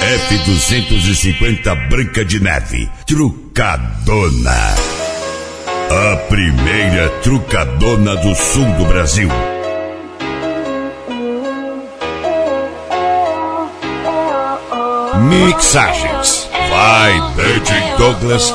F-250 Branca de Neve. Trucadona. A primeira trucadona do sul do Brasil. Mixagens. Vai, DJ Douglas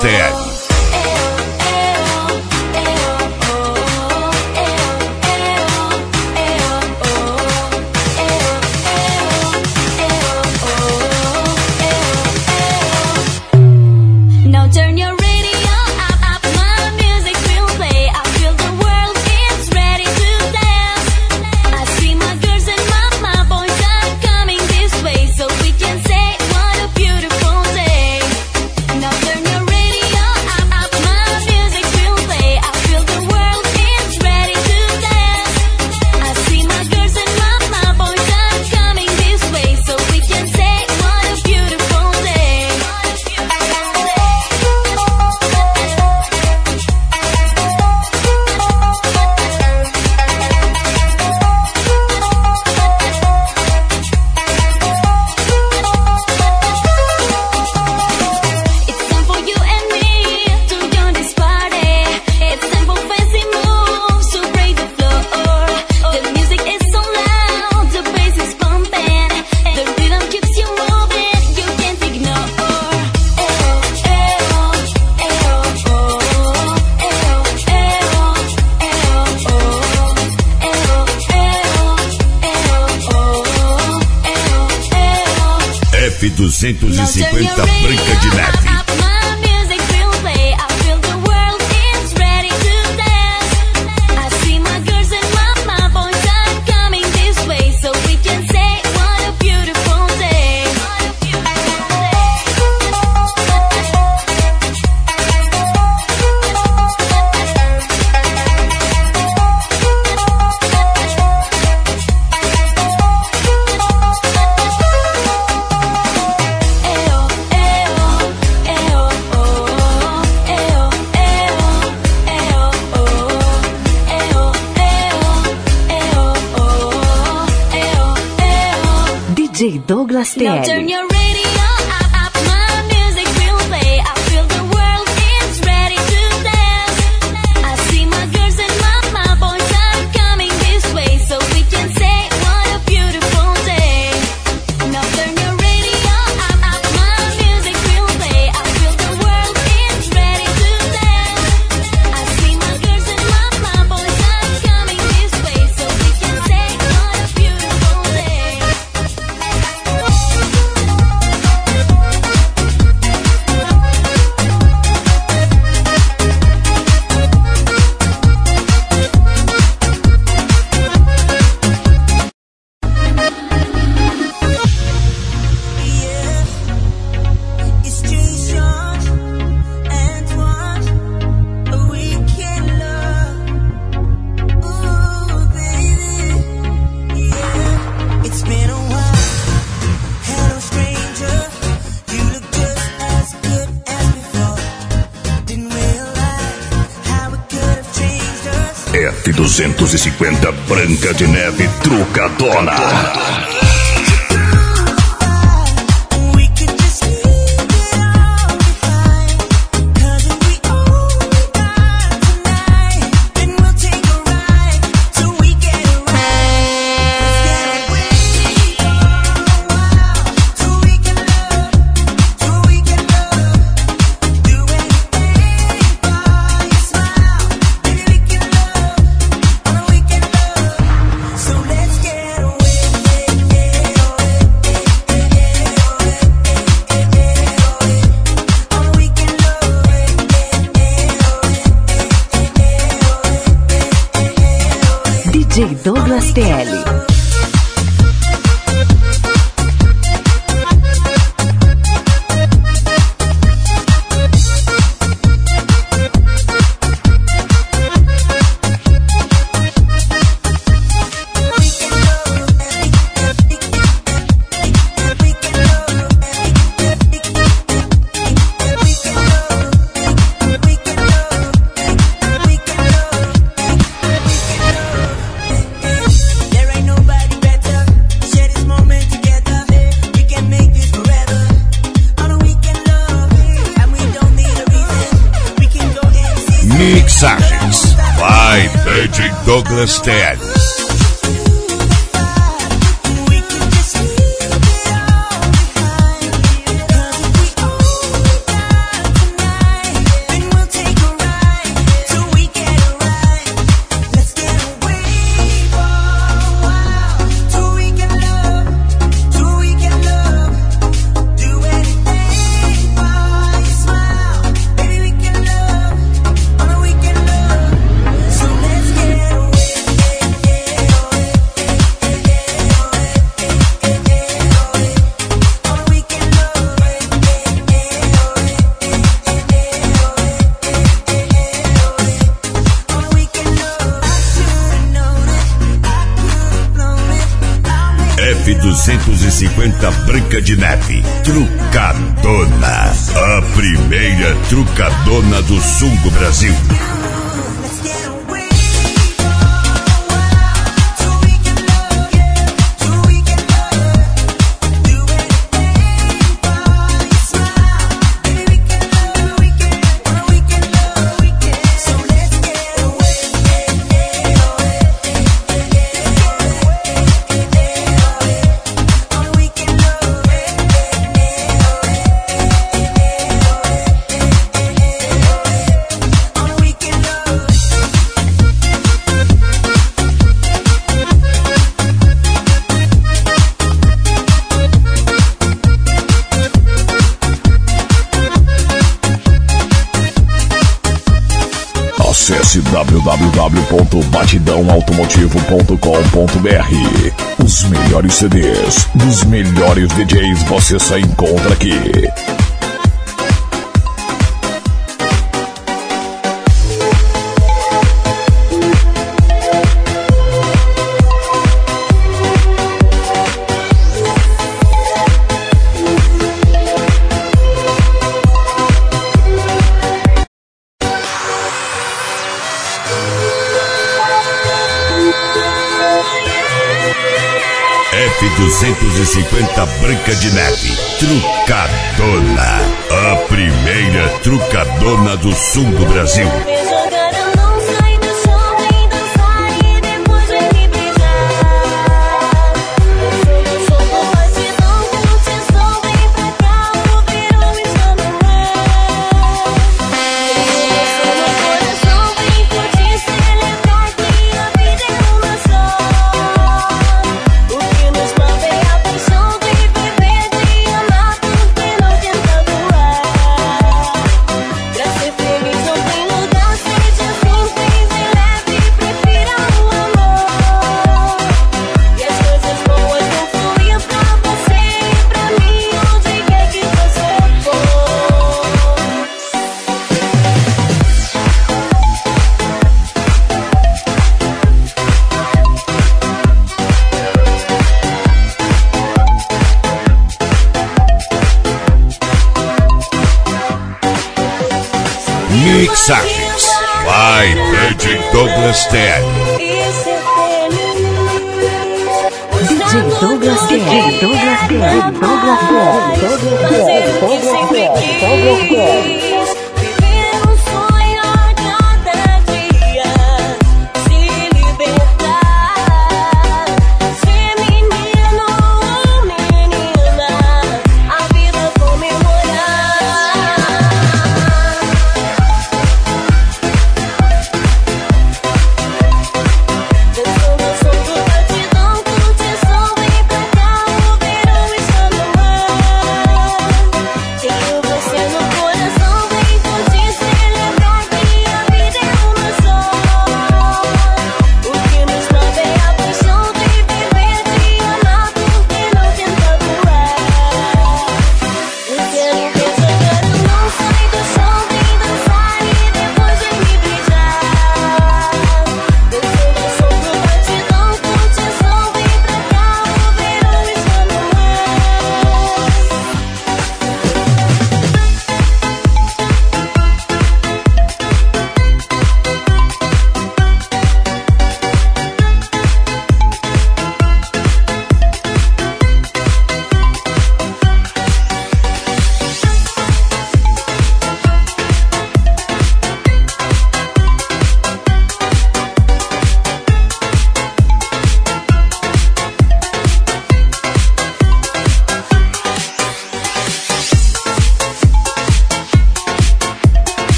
TL. F-250 Douglas TL. F-250 Trucadona. Douglas Douglas Teles. F250 Branca de Neve. Trucadona. A primeira trucadona do sul do Brasil. www.batidãoautomotivo.com.br Os melhores CDs dos melhores DJs você só encontra aqui. Branca de Neve. Trucadona. A primeira trucadona do sul do Brasil. Mixagens. Vai, DJ Douglas Ted. DJ Douglas Ted. Douglas Ted. Douglas Ted. Douglas Ted. Douglas Ted. Douglas Ted.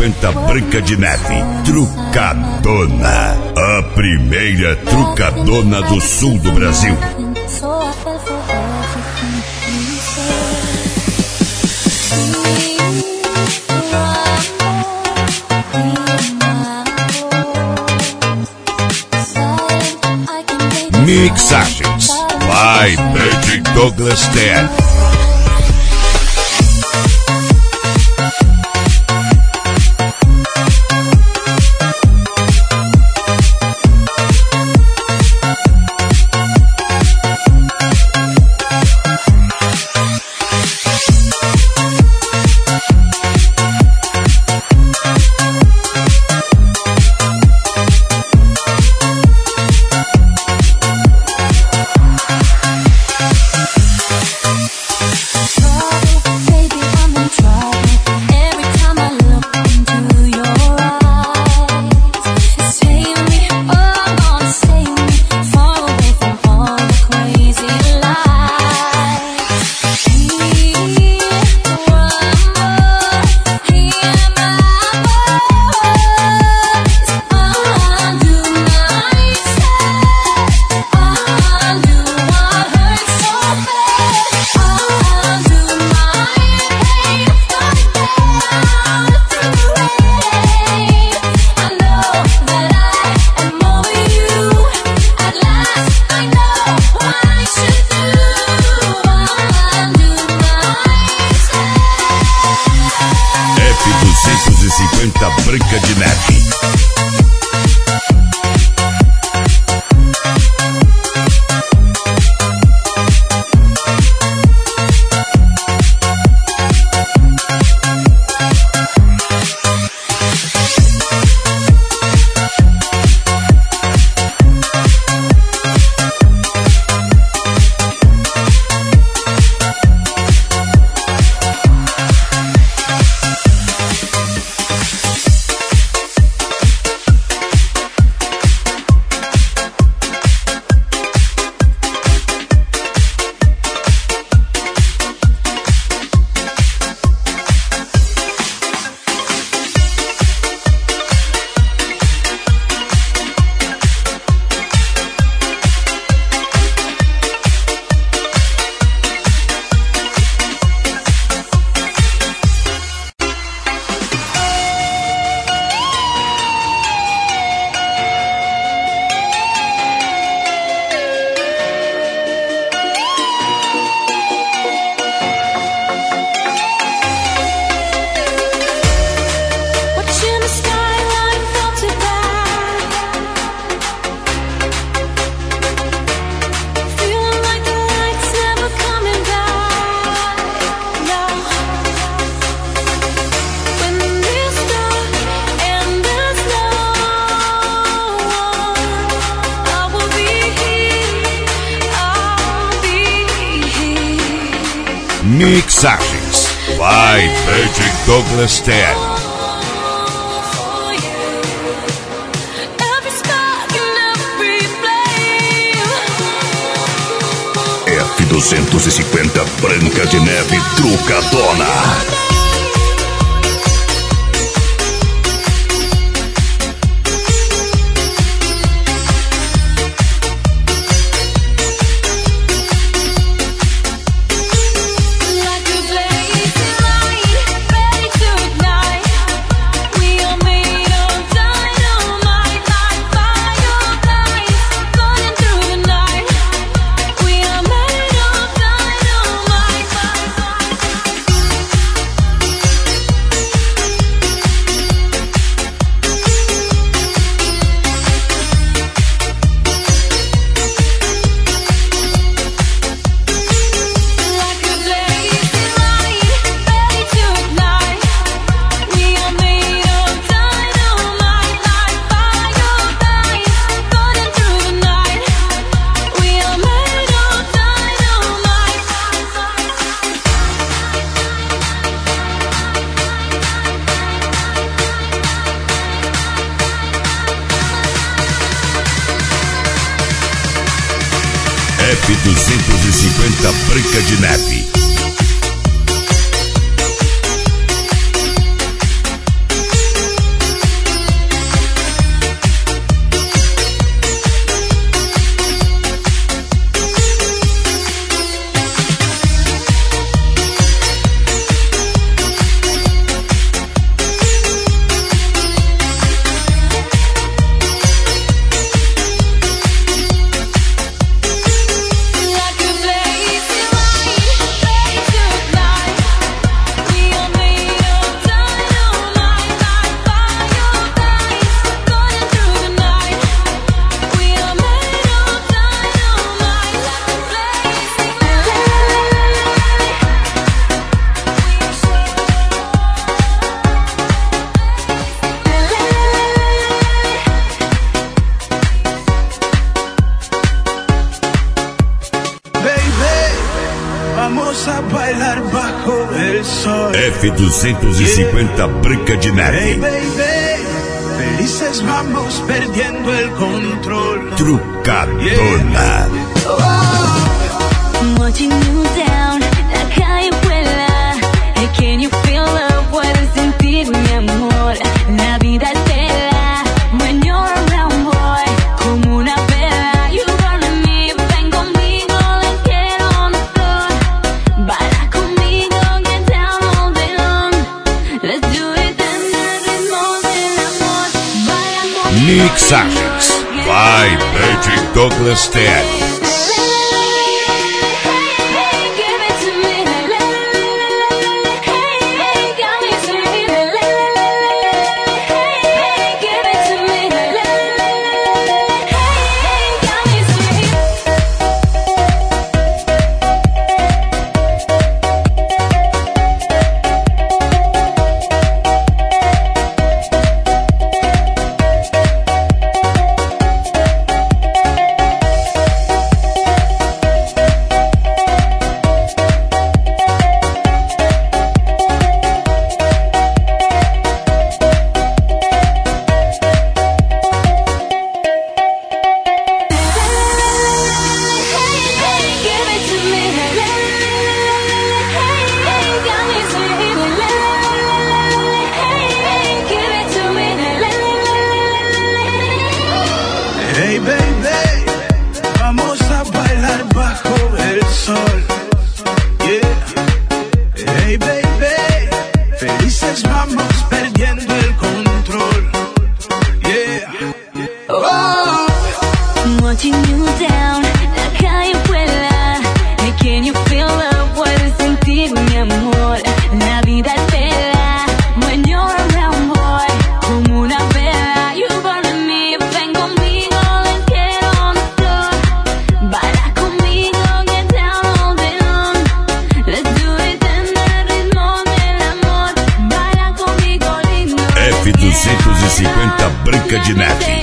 F250 Branca de Neve. Trucadona. A primeira trucadona do sul do Brasil. Mixagens. Vai, Patrick Douglas 10. Mixagens. F-250 Branca de Neve. Felices vamos perdendo el control. Trucadona. Oh. mensagens. Vai, Lady Douglas Ted. Branca de Neve.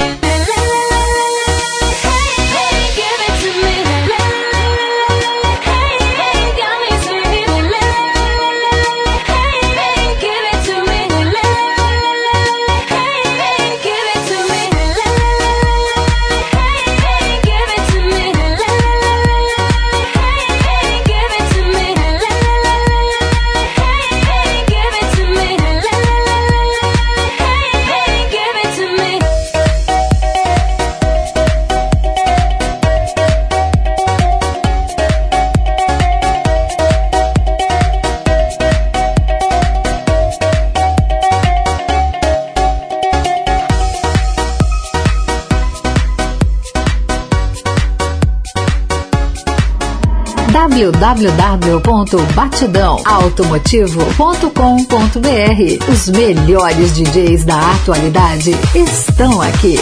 www.batidãoautomotivo.com.br. Os melhores DJs da atualidade estão aqui.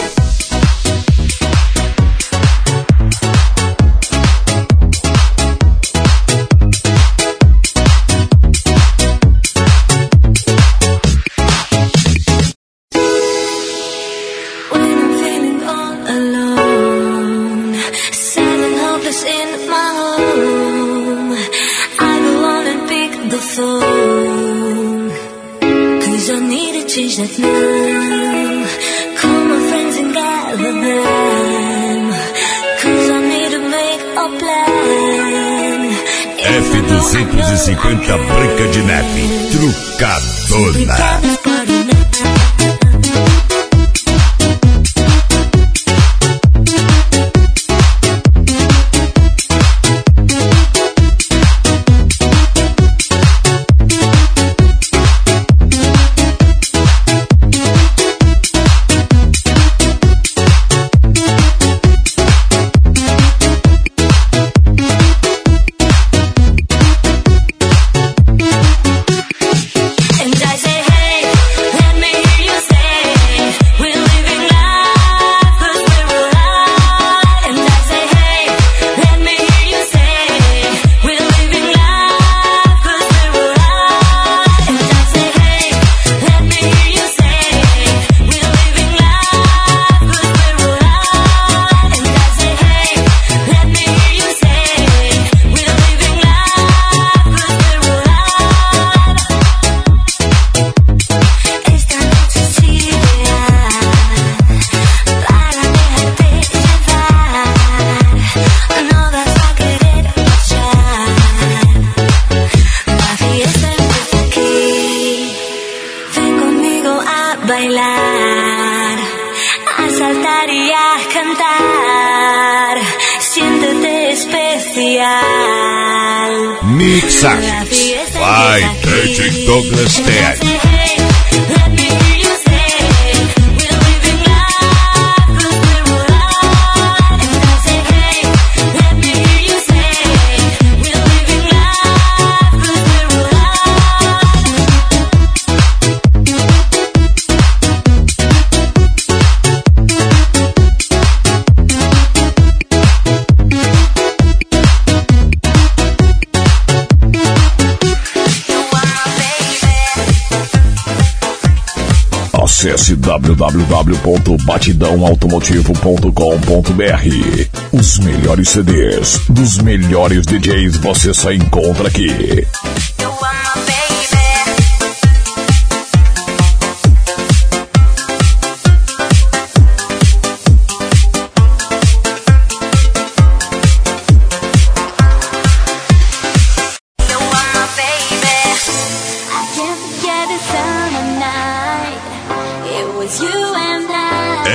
www.batidãoautomotivo.com.br. Os melhores CDs dos melhores DJs você só encontra aqui.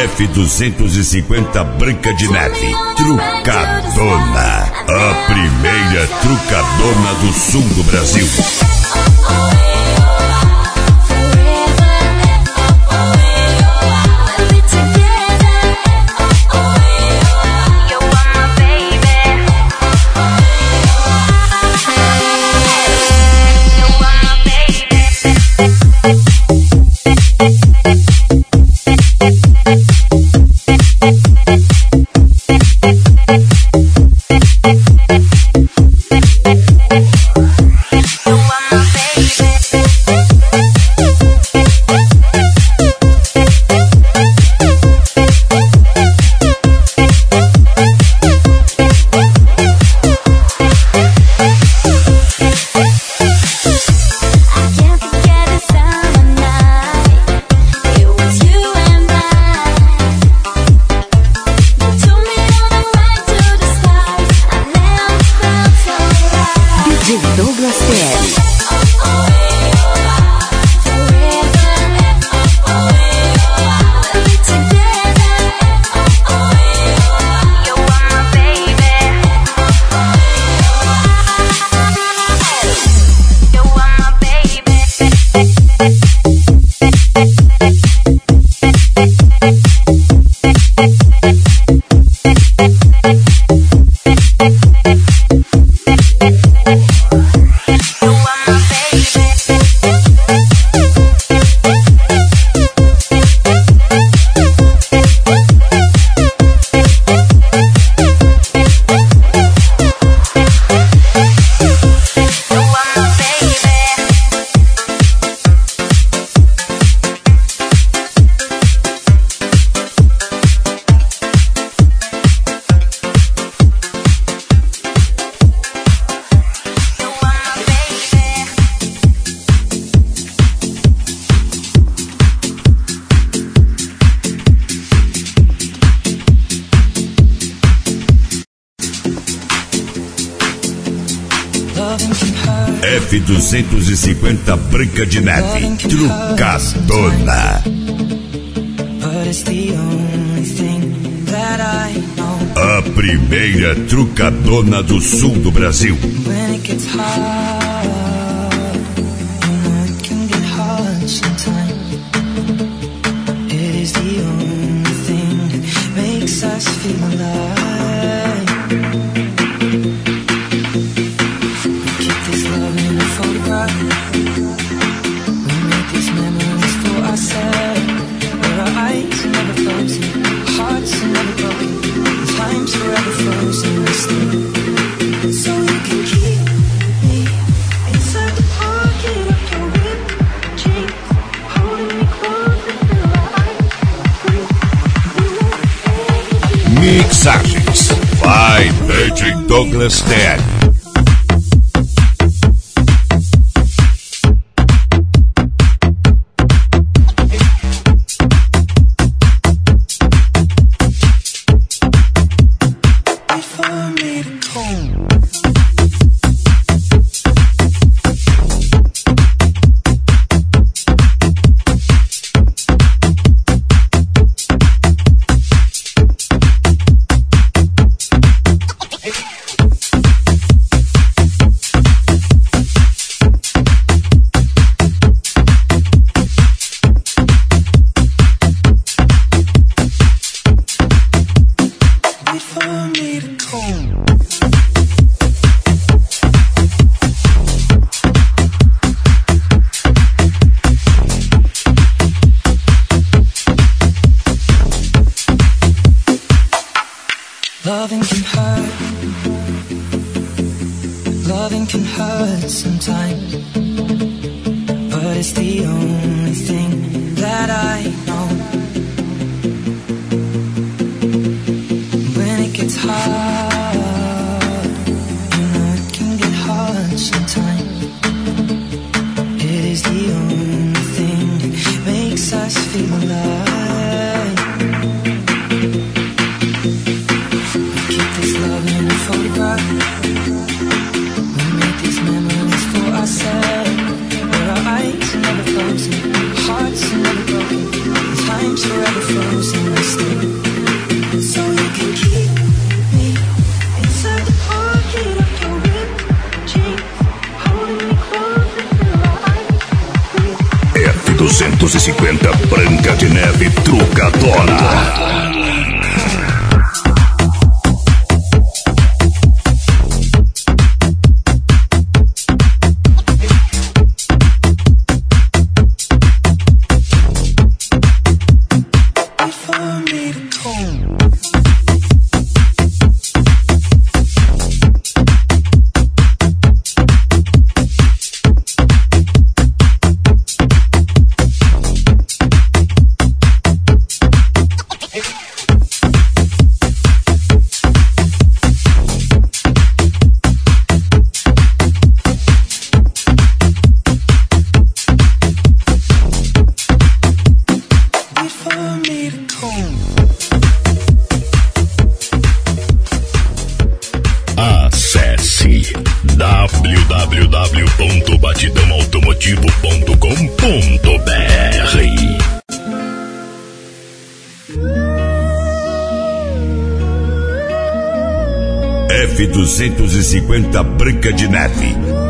F250 Branca de Neve. Trucadona. A primeira trucadona do sul do Brasil. F250 Branca de Neve. Trucadona. A primeira trucadona do sul do Brasil. DJ Douglas can hurt sometimes. F-250 Branca de Neve.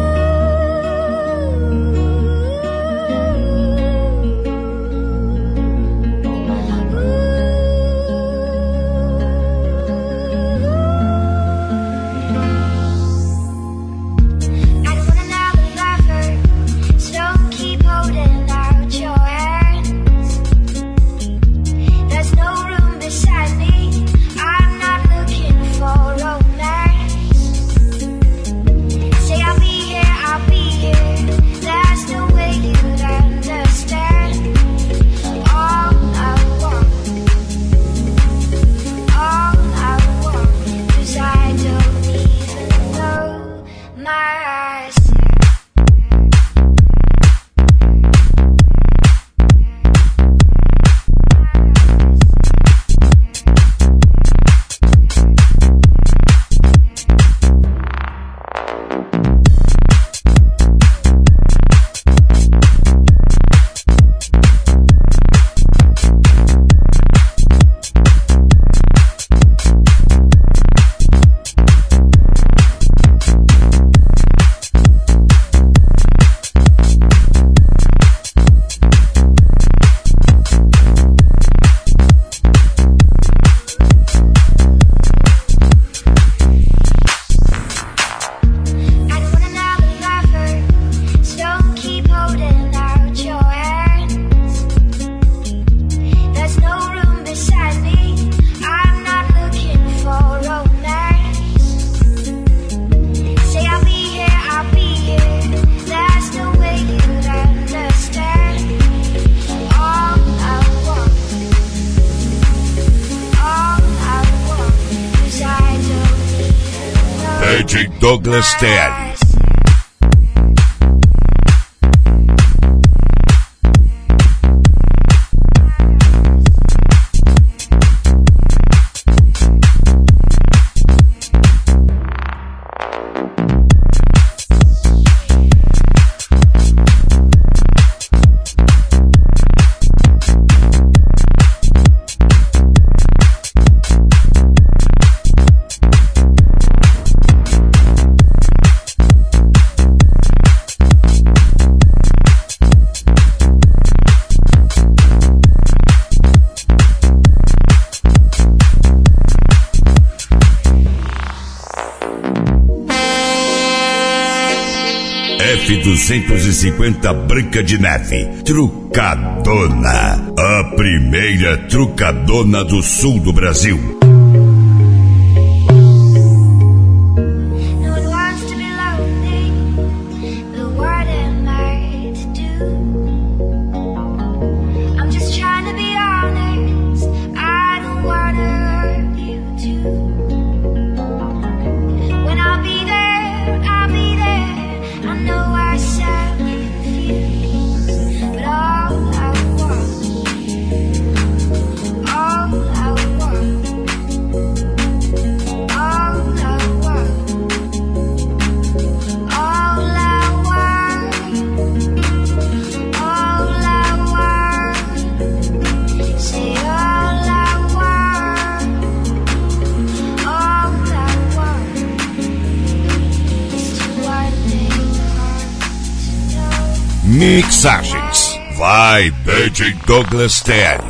usted. 250 Branca de Neve, trucadona, a primeira trucadona do sul do Brasil. Magic Douglas 10.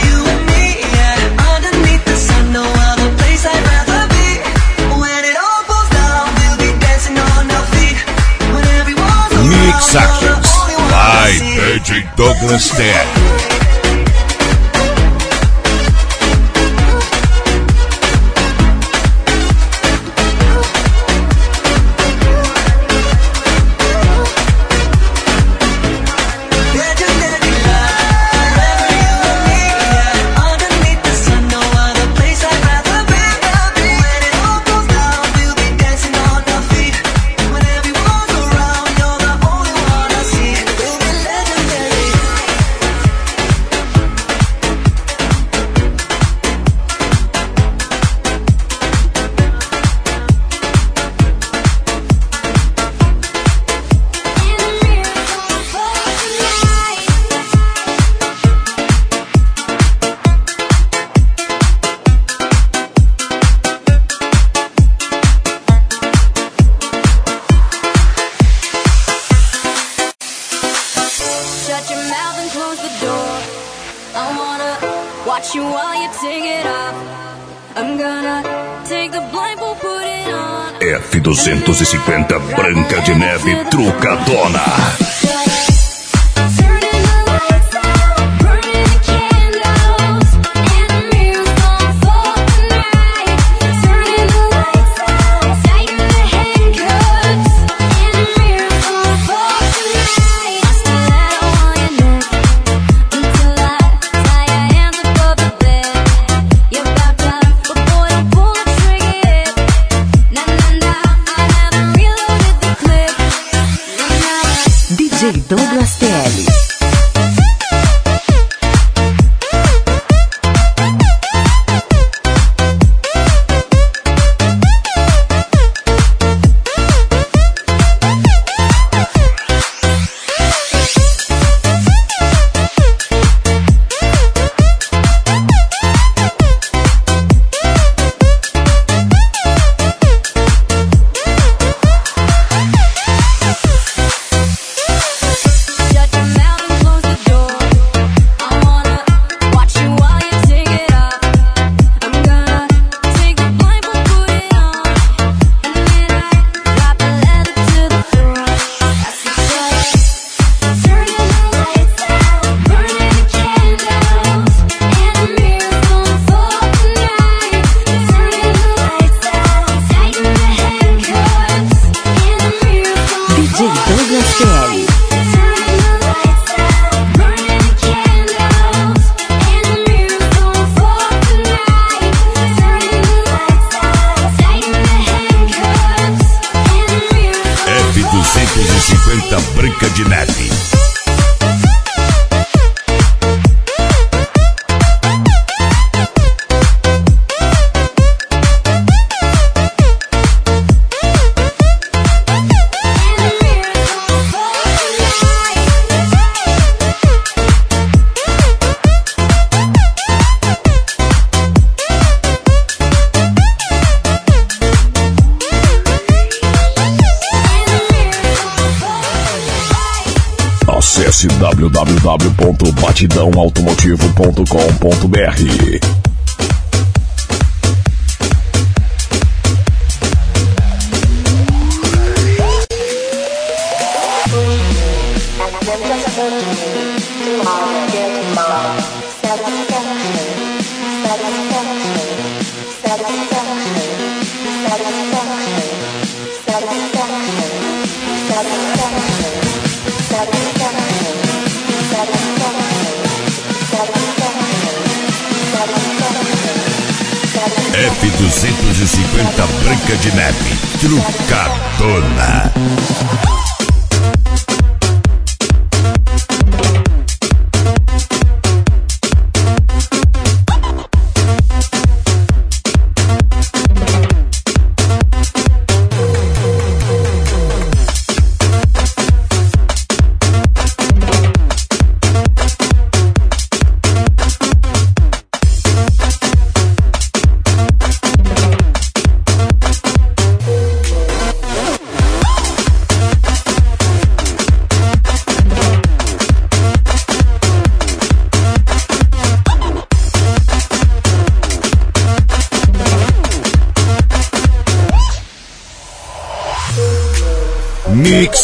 Saxons by Magic Douglas Stanton.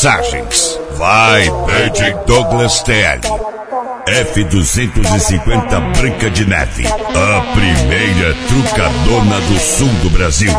Mixagens. Vai, DJ Douglas TL. F250 Branca de Neve. A primeira trucadona do sul do Brasil.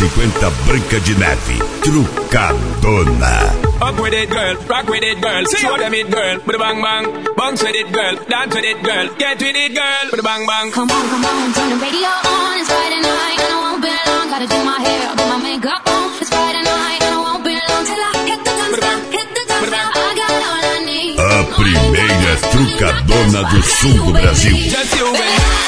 F250 Branca de Neve, trucadona. Up with it, girl. Rock with it, girl. Show them it, girl. With bang bang. Bounce with it, girl. Dance with it, girl. Get with it, girl. With bang bang. Come on, come on, turn the radio on. It's Friday night and I won't be long. Gotta do my hair, put my makeup on. It's Friday night and I won't be long till I hit the dance floor, hit the dance floor. I got all I need. A primeira trucadona do sul do Brasil. Just you and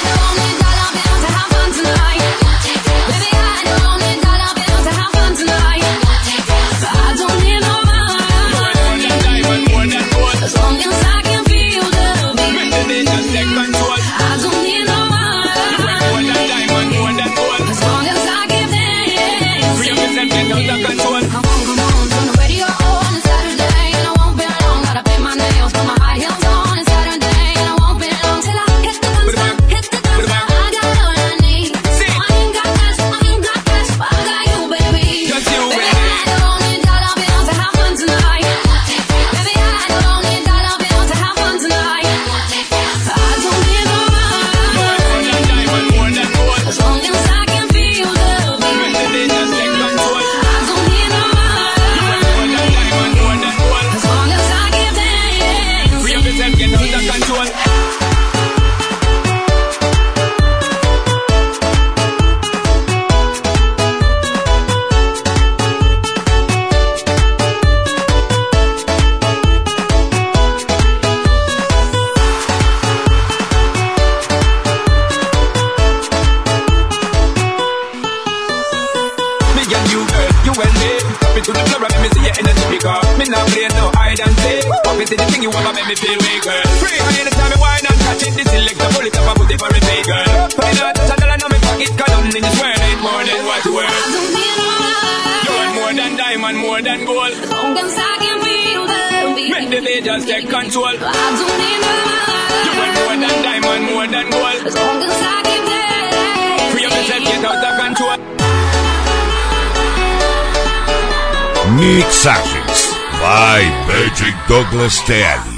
make me feel way, girl. Free me anytime me wine and catch it. This selector pull it up and put it for a pay, girl. Put it out, touch a dollar, now me pocket, cause nothing in this world ain't more than what you worth. You want more than diamond, more than gold. Long as I can feel the Make the day just take control. I don't need no You want more than diamond, more than gold. As long as I can dance. Free up yourself, get out of control. Mixagens. Vai, DJ Douglas TL.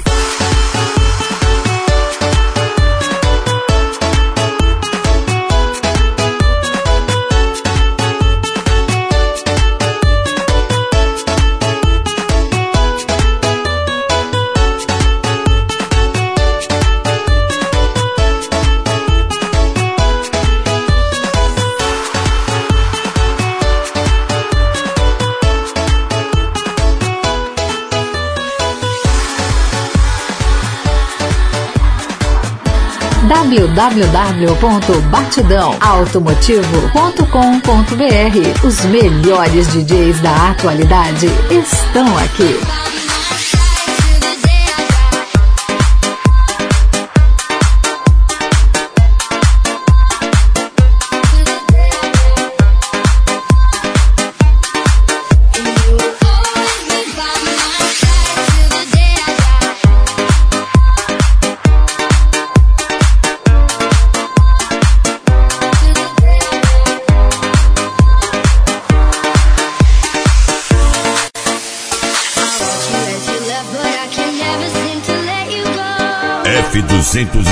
www.batidãoautomotivo.com.br Os melhores DJs da atualidade estão aqui.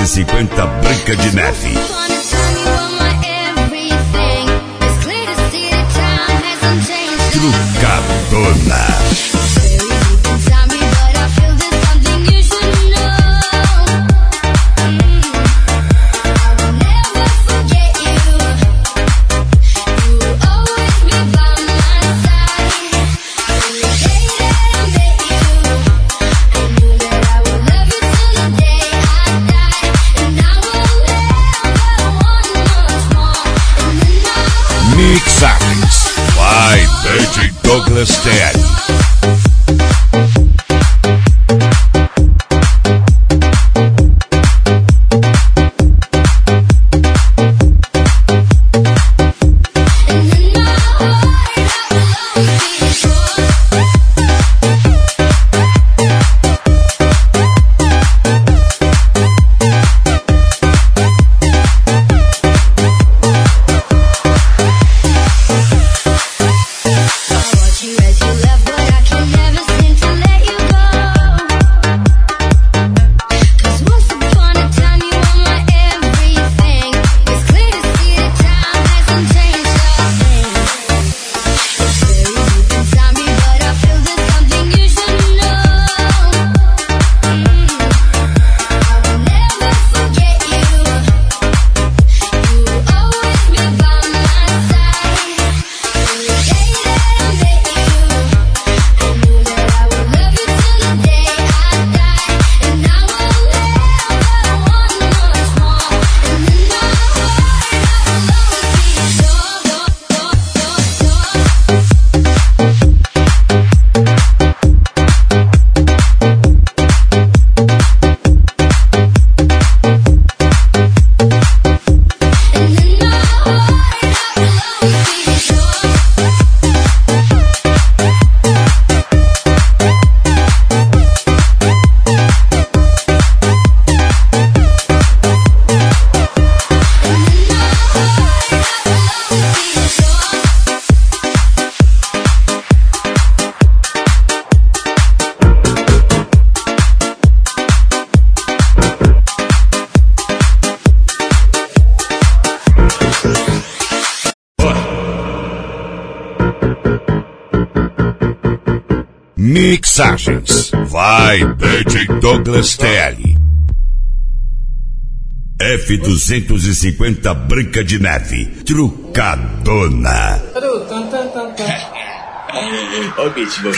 F250 Branca de Neve. Mixagens. Vai, DJ Douglas TL. F250 Branca de Neve. Trucadona. O beat vai.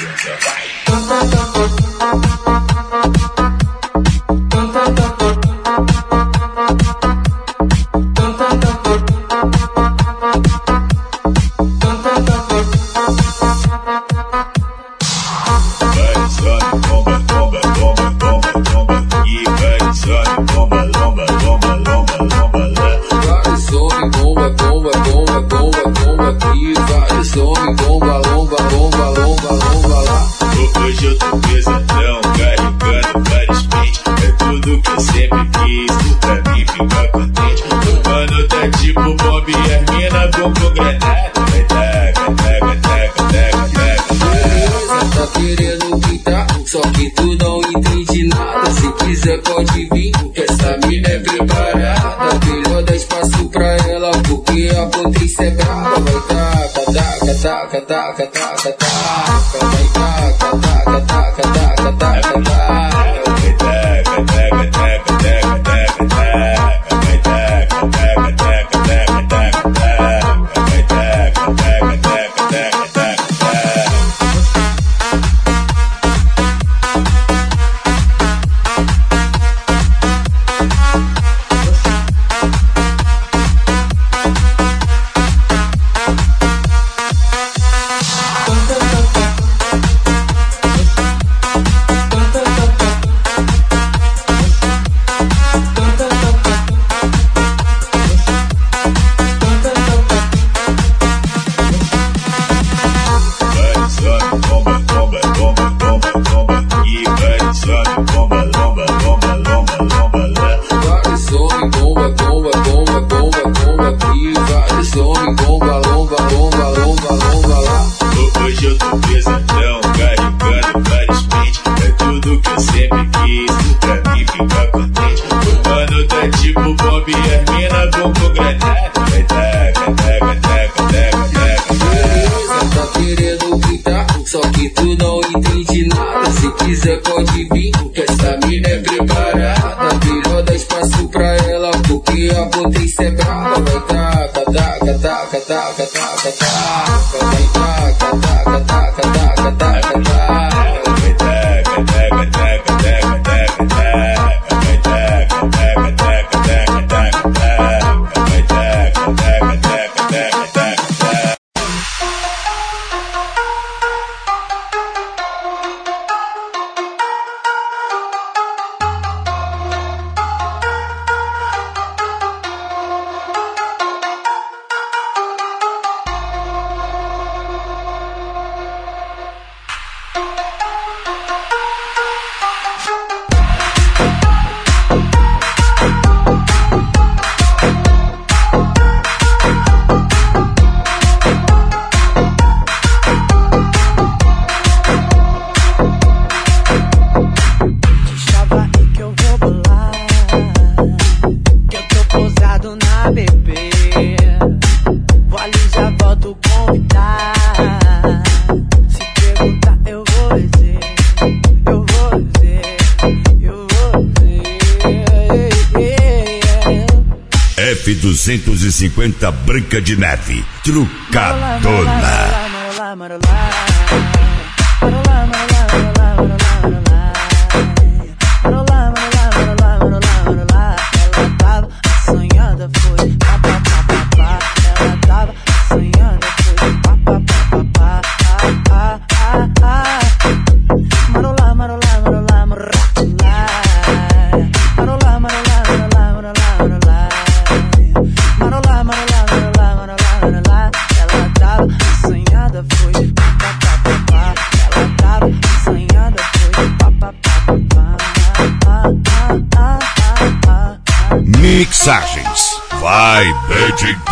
F250 Branca de Neve. Trucadona.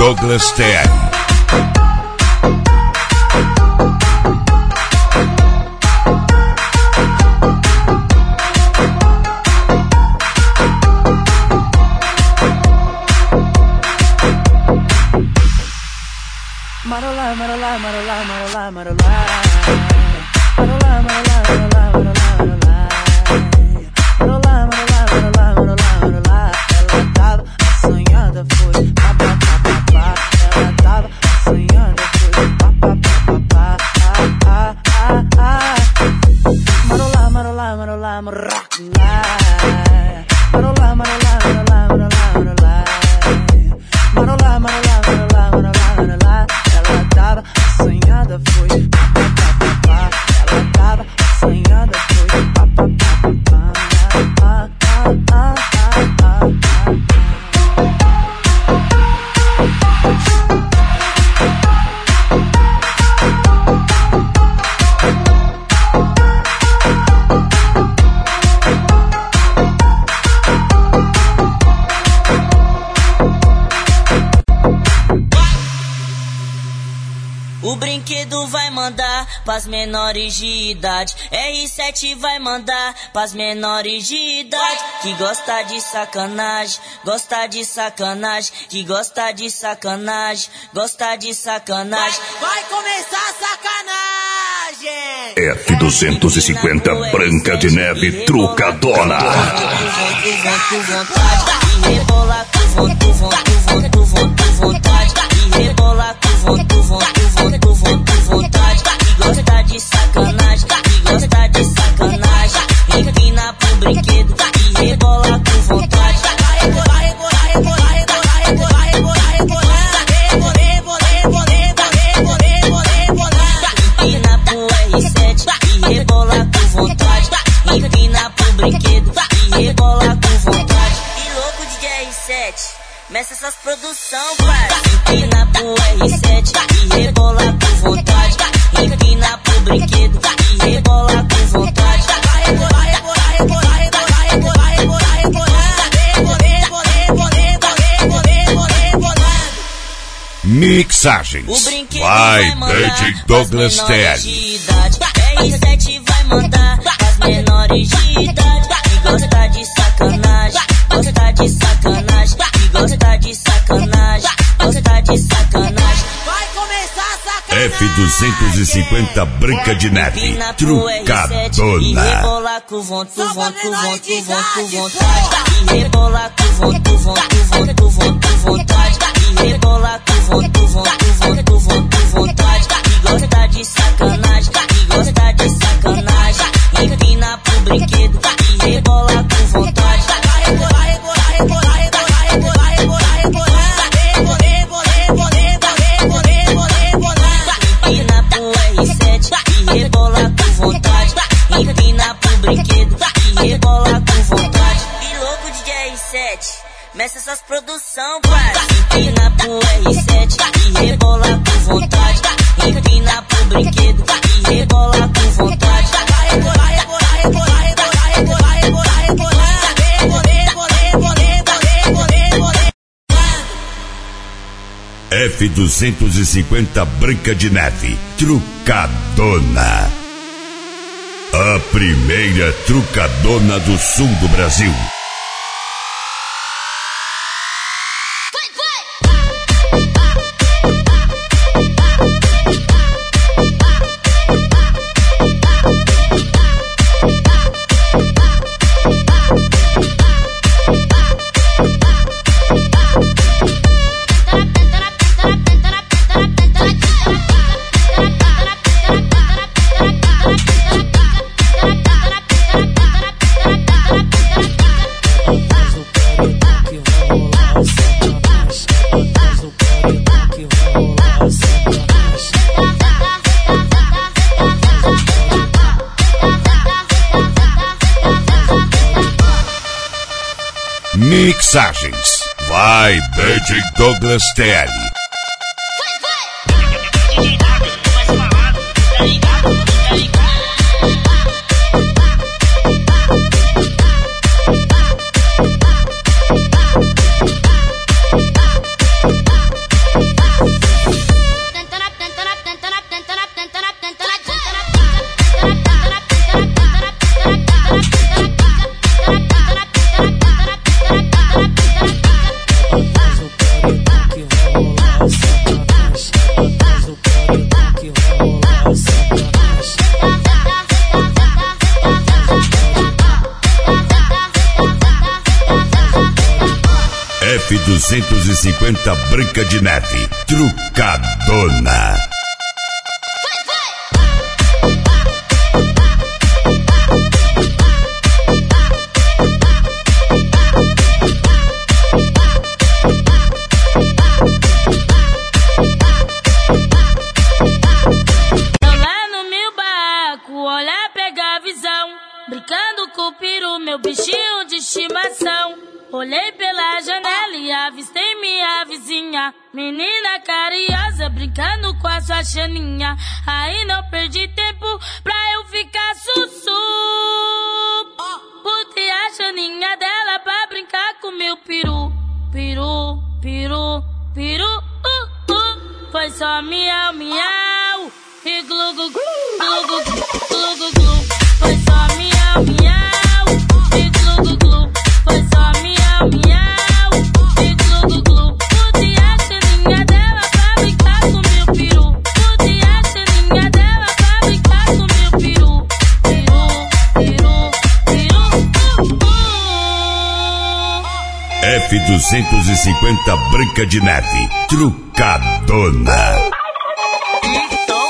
Douglas TR. Menores de idade. R7 vai mandar pras menores de idade. Que gosta de sacanagem, gosta de sacanagem. Que gosta de sacanagem, gosta de sacanagem. Vai começar a sacanagem! F250 Branca de Neve Trucadona. E rebola com vontade, vontade, vontade, vontade. E rebola com vontade, vontade, vontade, vontade. E gosta de sacanagem, e gosta de sacanagem. Rebolar, rebolar. Empina pro R7 rebola com vontade. Empina pro brinquedo e rebola com vontade. Louco de R7, meça essas produção, pai. Empina pro R7 e rebola com vontade. Mixagens. O brinquedo Vai, vai mandar DJ Douglas Terry. de idade. R7 vai mandar pras menores de idade. Que gosta de sacanagem, gosta de sacanagem. Que gosta de sacanagem, gosta de sacanagem. F250 Branca de Neve Empina pro R7 e Trucadona. com vontade. E com vontade. E com vontade. E gosta de sacanagem, e gosta de sacanagem. Empina pro brinquedo e rebola com vontade. Brinquedo e rebola com vontade. E louco de R7, meça essas produção, pai. Empina pro R7 e rebola com vontade. Empina pro brinquedo e rebola com vontade. Vai rebolar, rebolar, rebolar, rebolar, rebolar, rebolar, rebolar. Rebolar, rebolar, rebolar, rebolar, rebolar, rebolar. F250 Branca de Neve Trucadona. A primeira trucadona do sul do Brasil. Mixagens. Vai, DJ Douglas Terry. F250 Branca de Neve Trucadona. Brincando 1950 Branca de Neve, trucadona. Então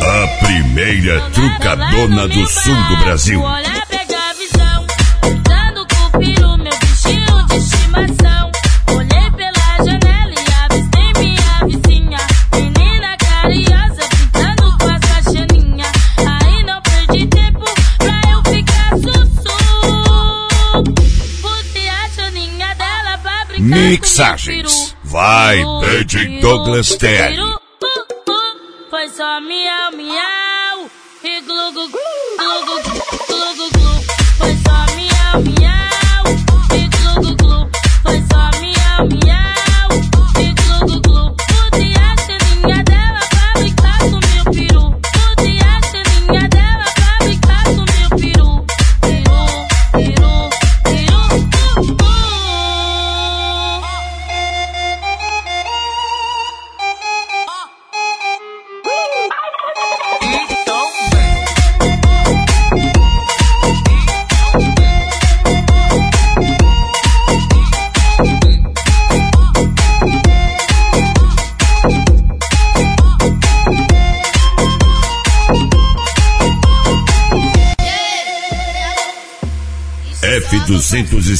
A primeira trucadona do sul do Brasil mensagens. Vai, Beijing Douglas Dan.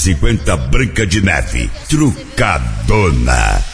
50 Branca de Neve, trucadona.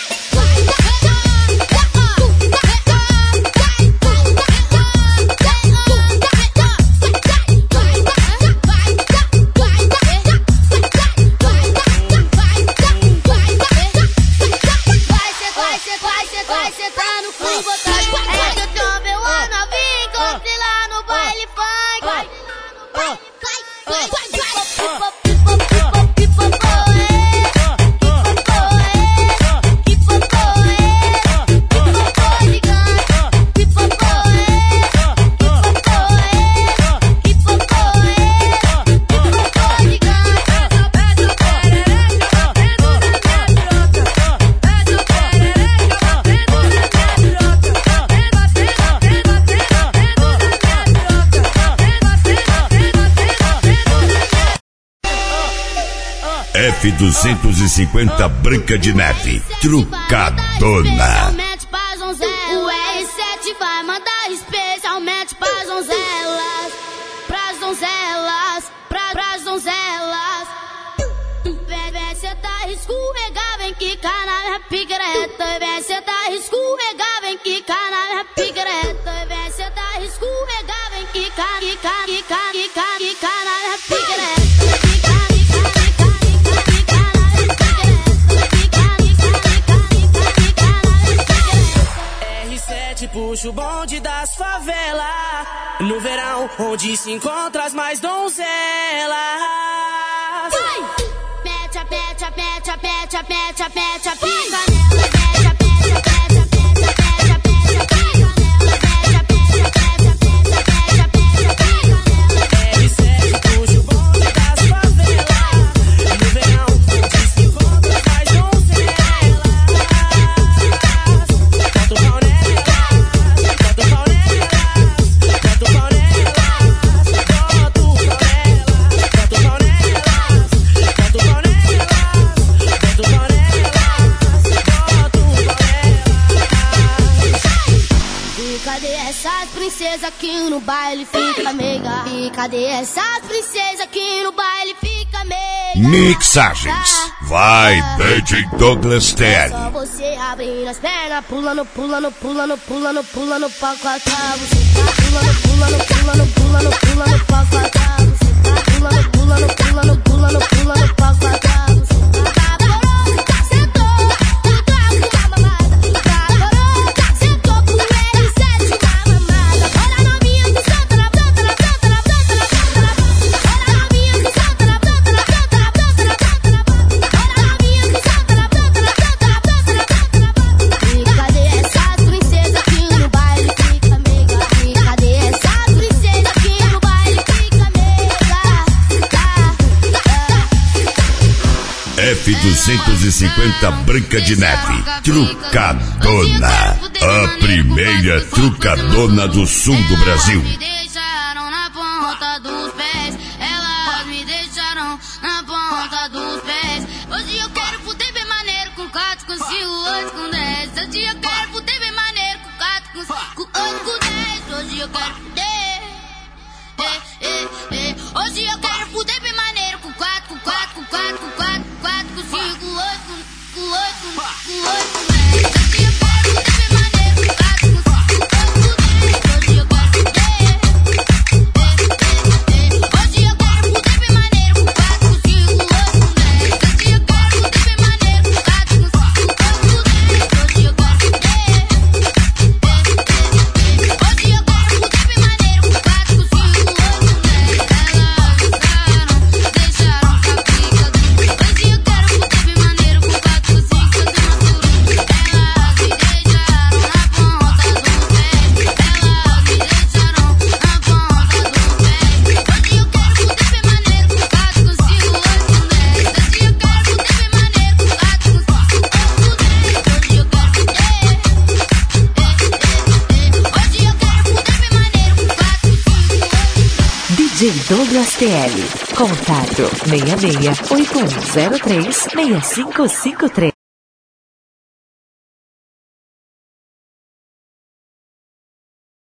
250 Branca de Neve, trucadona. O R7 vai mandar especialmente pras donzelas, pras donzelas, pra, pras donzelas. Vem sentar, tá escorregar, vem que na minha pigreta. Vem sentar, tá escorregar, vem que na minha pigreta. Vem sentar, tá escorregar, vem que quicar, quicar, quicar, que na minha pigreta. puxa o bonde das favelas. No verão, onde se encontra as mais donzelas. Vai! Mete a, mete a, mete a, mete a, mete a, mete a pica nela. princesa que no baile fica meiga. E cadê essas princesas que no baile fica meiga? Mixagens. Vai, ah. DJ Douglas Ted. É só você abrir as pernas, pulando, pulando, pulando, pulando, pulando pra quatar. Você tá pulando, pulando, pulando, pulando, pulando pra quatar. Você tá pulando, pulando, pulando, pulando, pulando pra Branca de Neve, trucadona, a primeira trucadona do sul do Brasil. 66 8103 6553.